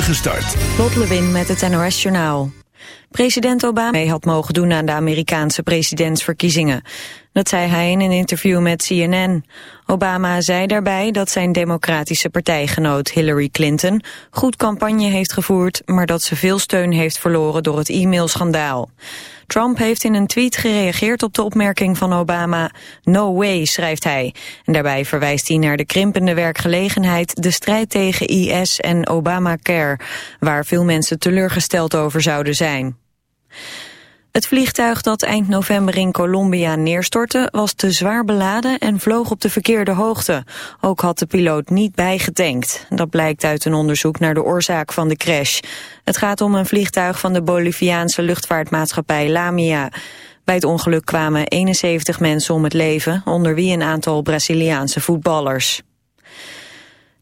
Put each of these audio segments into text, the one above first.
Gestart. Lot Lewin met het NOS Journaal. President Obama mee had mogen doen aan de Amerikaanse presidentsverkiezingen. Dat zei hij in een interview met CNN. Obama zei daarbij dat zijn democratische partijgenoot Hillary Clinton goed campagne heeft gevoerd, maar dat ze veel steun heeft verloren door het e-mailschandaal. Trump heeft in een tweet gereageerd op de opmerking van Obama. No way, schrijft hij. En daarbij verwijst hij naar de krimpende werkgelegenheid, de strijd tegen IS en Obamacare, waar veel mensen teleurgesteld over zouden zijn. Het vliegtuig dat eind november in Colombia neerstortte was te zwaar beladen en vloog op de verkeerde hoogte. Ook had de piloot niet bijgetankt. Dat blijkt uit een onderzoek naar de oorzaak van de crash. Het gaat om een vliegtuig van de Boliviaanse luchtvaartmaatschappij Lamia. Bij het ongeluk kwamen 71 mensen om het leven, onder wie een aantal Braziliaanse voetballers.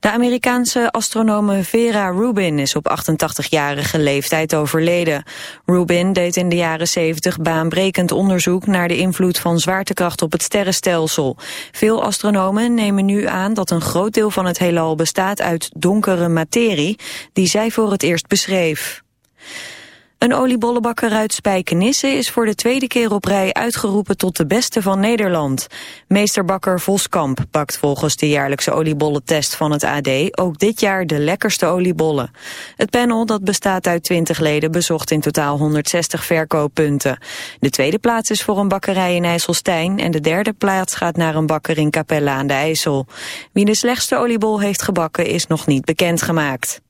De Amerikaanse astronome Vera Rubin is op 88-jarige leeftijd overleden. Rubin deed in de jaren 70 baanbrekend onderzoek naar de invloed van zwaartekracht op het sterrenstelsel. Veel astronomen nemen nu aan dat een groot deel van het heelal bestaat uit donkere materie, die zij voor het eerst beschreef. Een oliebollenbakker uit Spijkenisse is voor de tweede keer op rij uitgeroepen tot de beste van Nederland. Meesterbakker Voskamp bakt volgens de jaarlijkse oliebollentest van het AD ook dit jaar de lekkerste oliebollen. Het panel, dat bestaat uit 20 leden, bezocht in totaal 160 verkooppunten. De tweede plaats is voor een bakkerij in IJsselstein en de derde plaats gaat naar een bakker in Capella aan de IJssel. Wie de slechtste oliebol heeft gebakken is nog niet bekendgemaakt.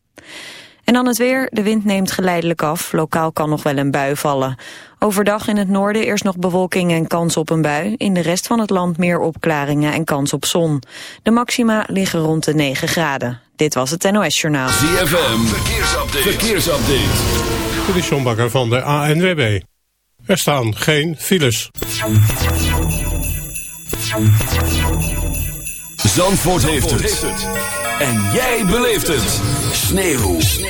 En dan het weer. De wind neemt geleidelijk af. Lokaal kan nog wel een bui vallen. Overdag in het noorden eerst nog bewolking en kans op een bui. In de rest van het land meer opklaringen en kans op zon. De maxima liggen rond de 9 graden. Dit was het NOS Journaal. ZFM. Verkeersupdate. Verkeersupdate. Dit is John Bakker van de ANWB. Er staan geen files. Zandvoort, heeft, het. En jij beleeft het. Sneeuw. Sneeuw.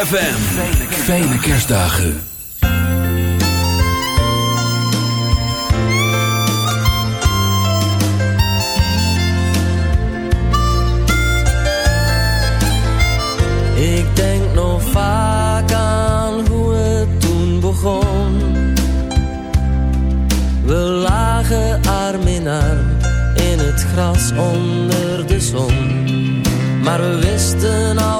ZFM. Fijne kerstdagen. Ik denk nog vaak aan hoe het toen begon. We lagen arm in arm in het gras onder de zon. Maar we wisten al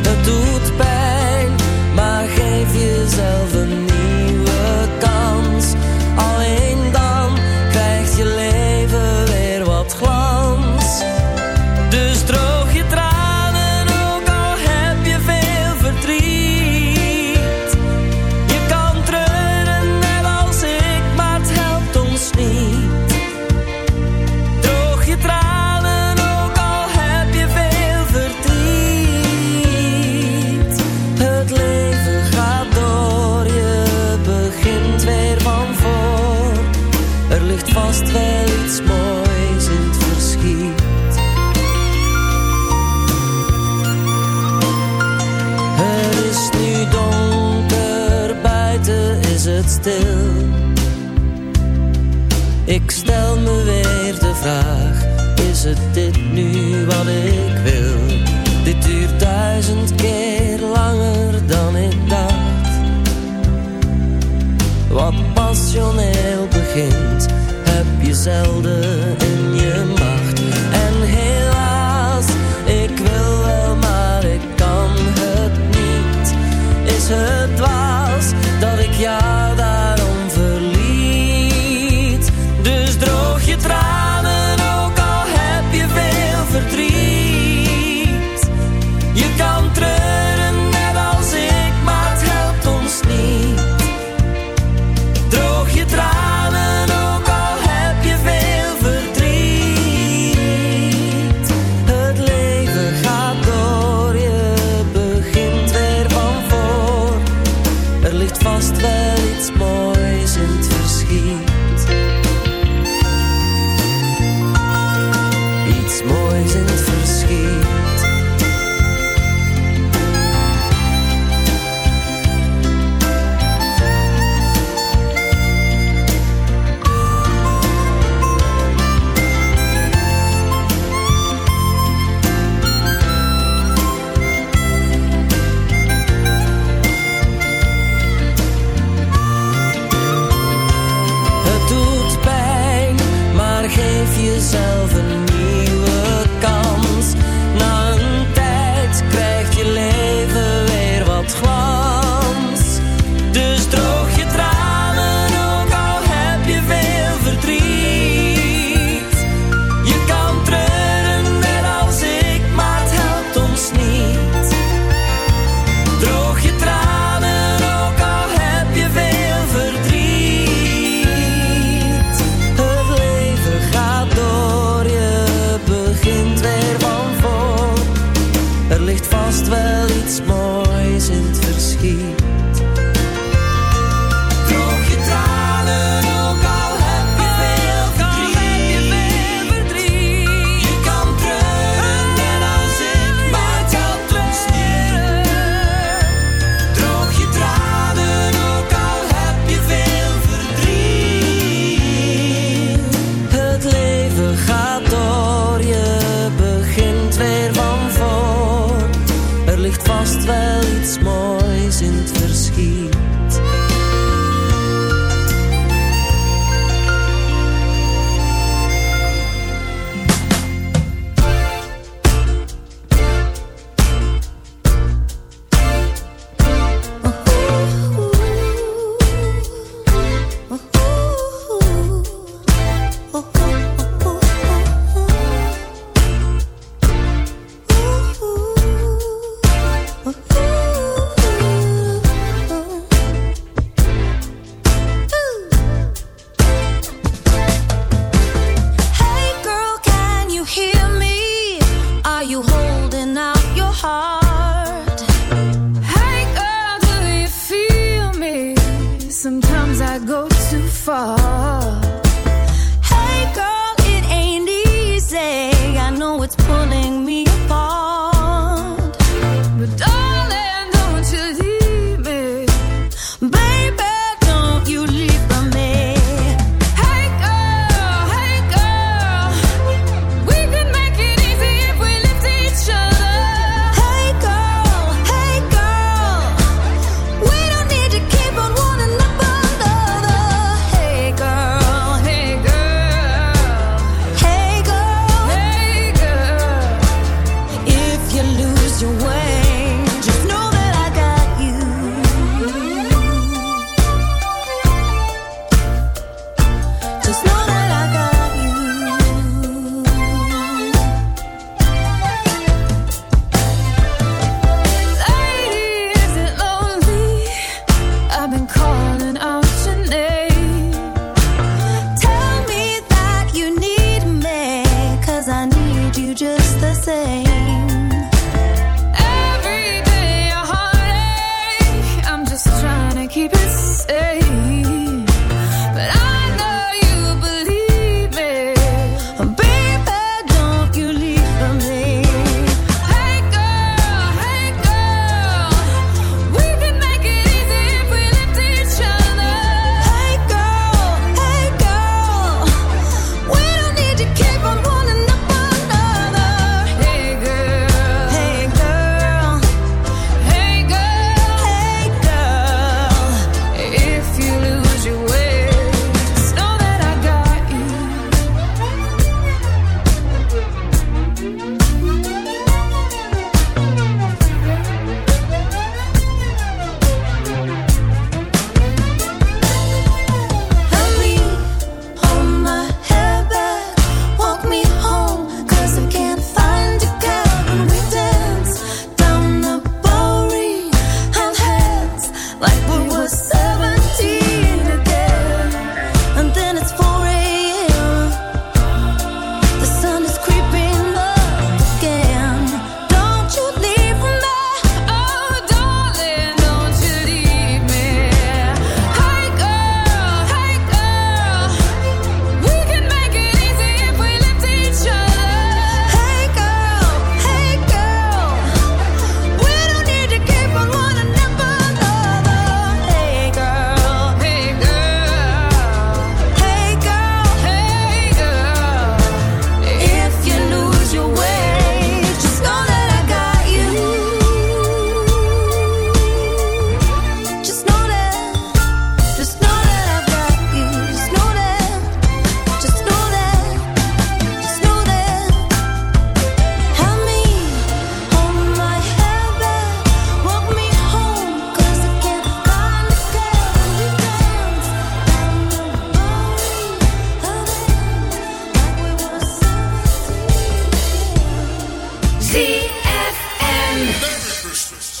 Happy Merry Christmas.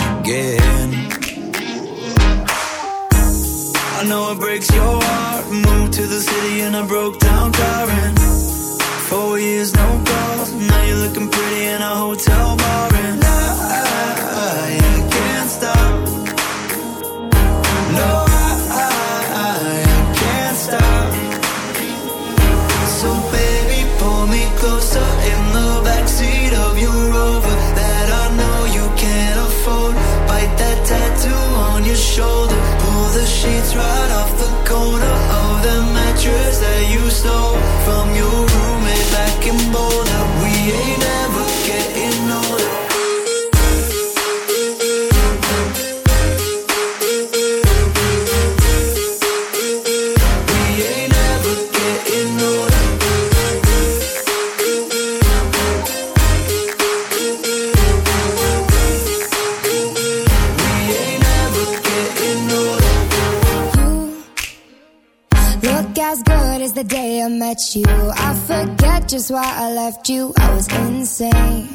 left you, I was insane.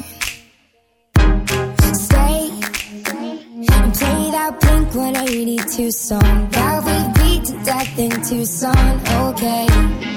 Stay and play that Blink 182 song that we beat to death in Tucson. Okay.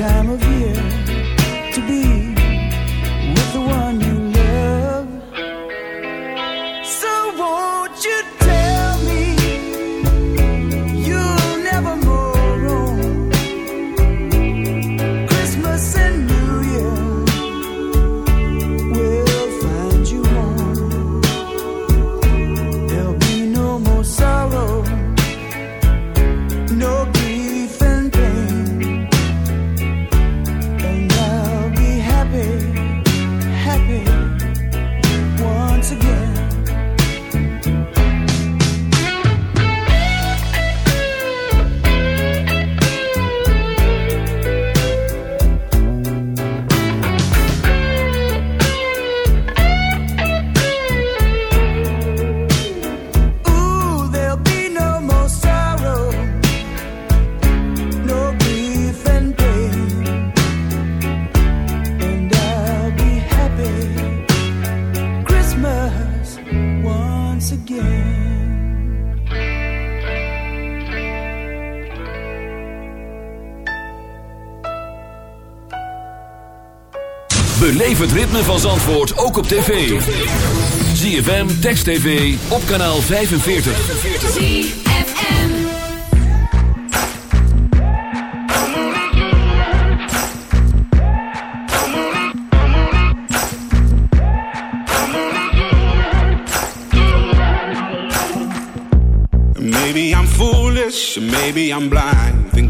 time of year. Het ritme van Zandvoort ook op tv. ZFM, Text TV, op kanaal 45. ZFM. Maybe I'm foolish, maybe I'm blind.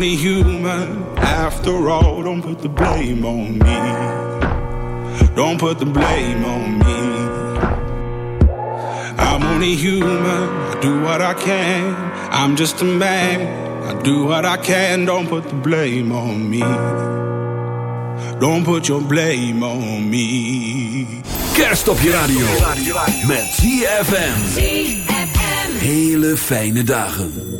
Only human after all. Don't put the blame on me. Don't put the blame on me. I'm only human. I do what I can. I'm just a man. I do what I can. Don't put the blame on me. Don't put your blame on me. Kerst op je radio. Met ZFM. Hele fijne dagen.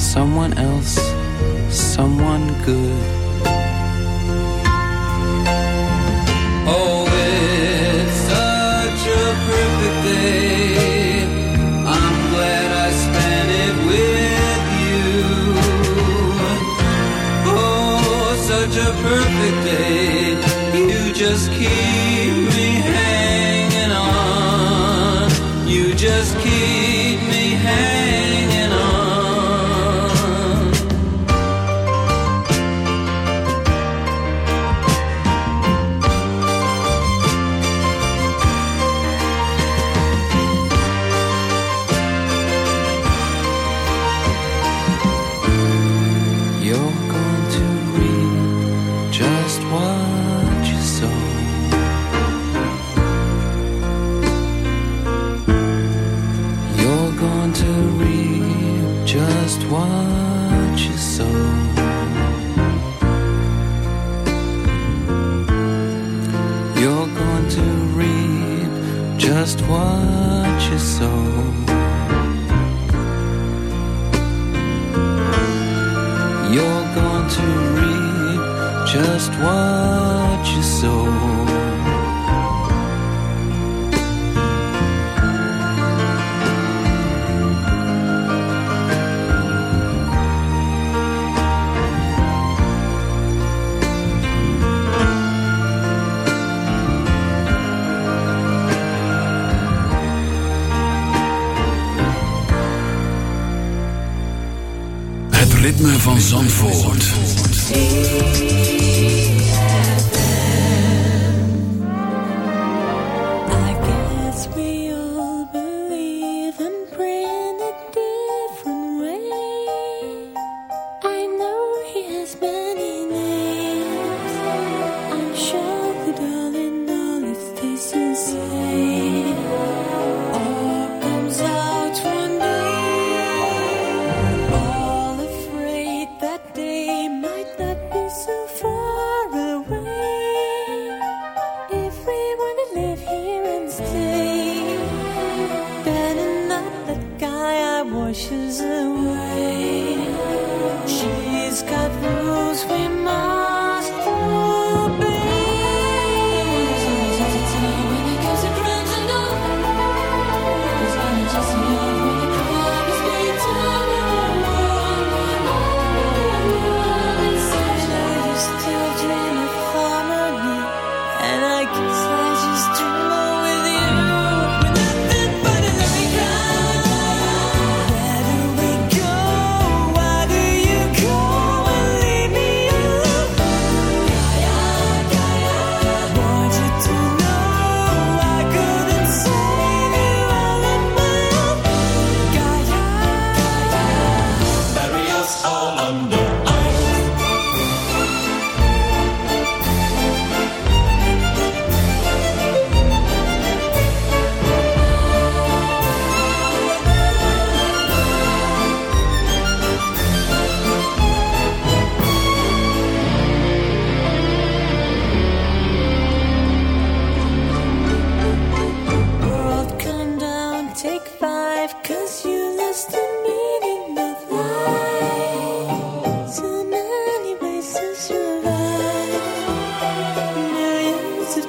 someone else, someone good.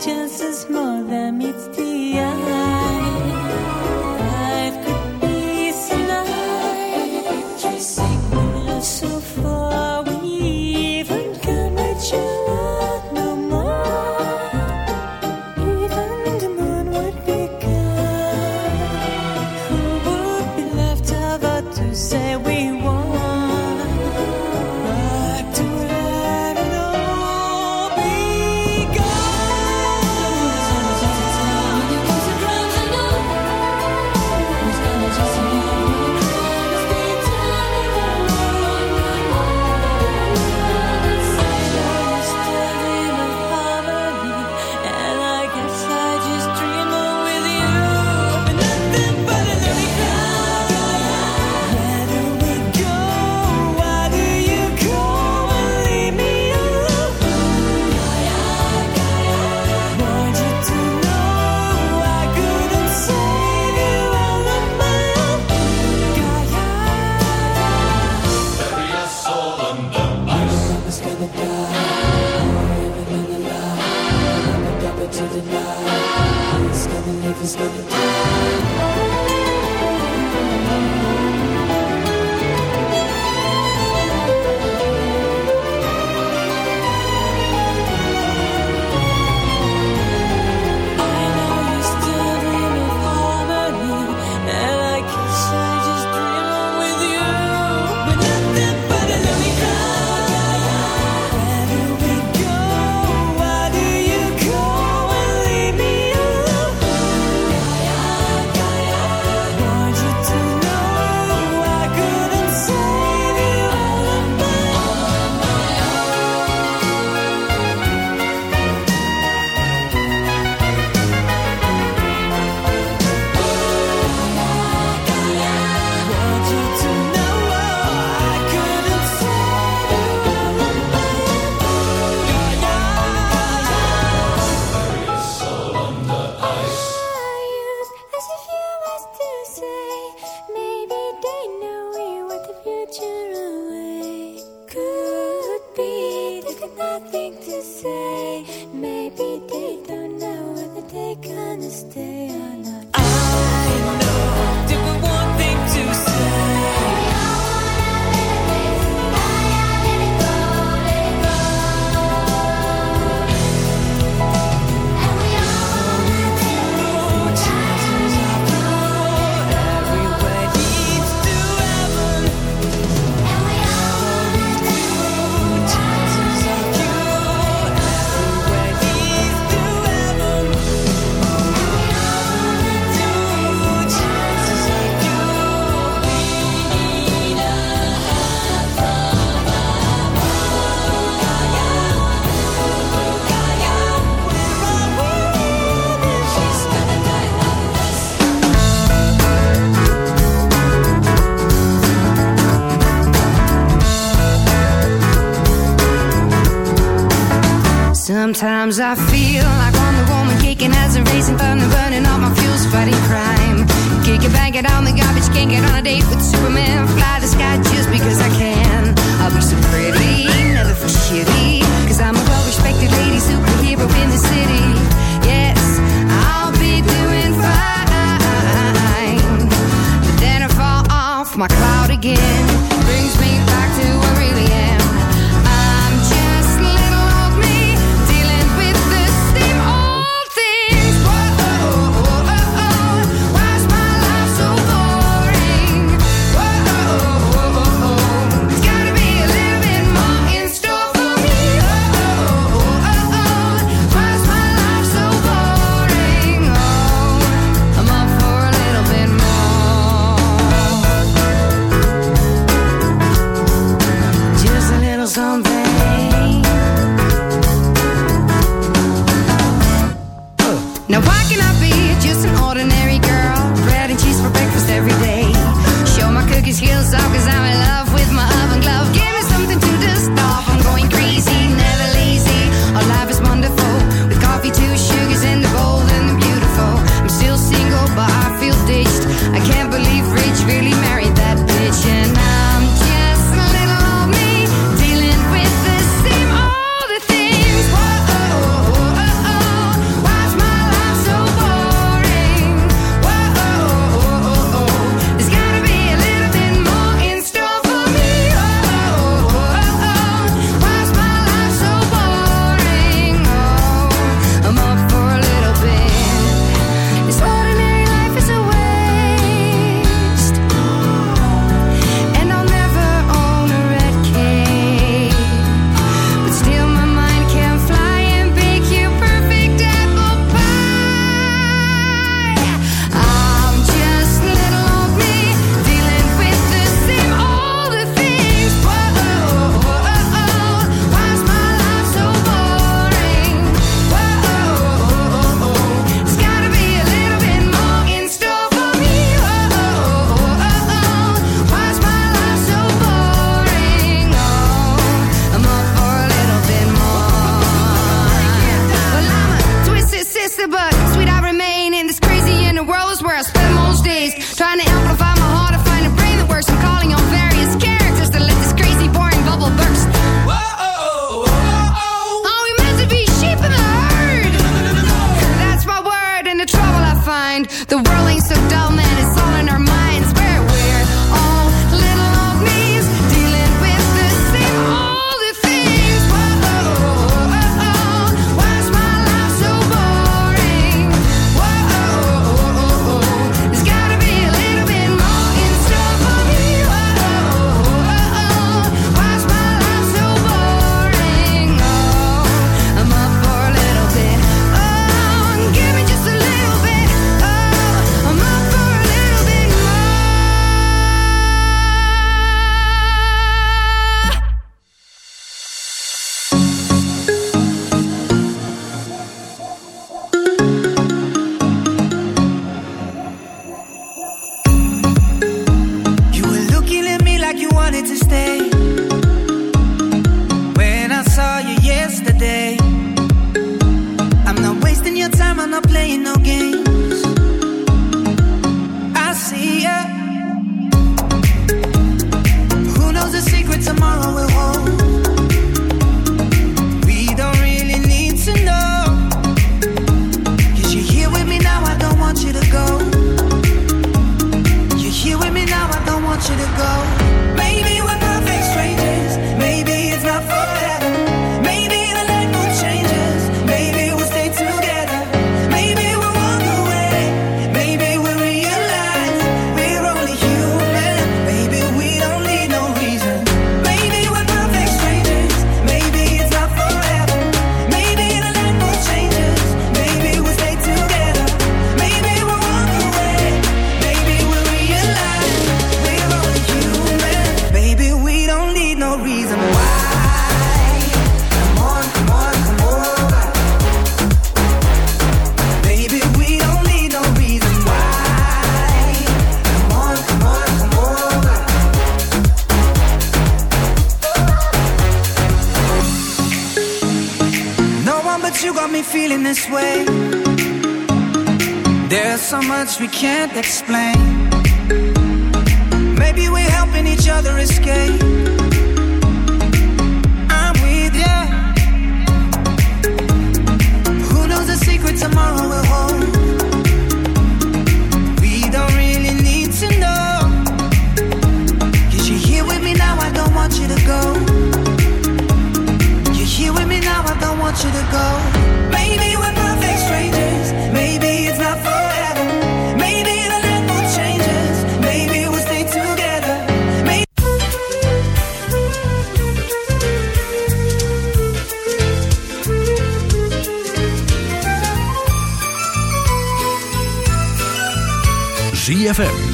just as much. Sometimes I we can't explain.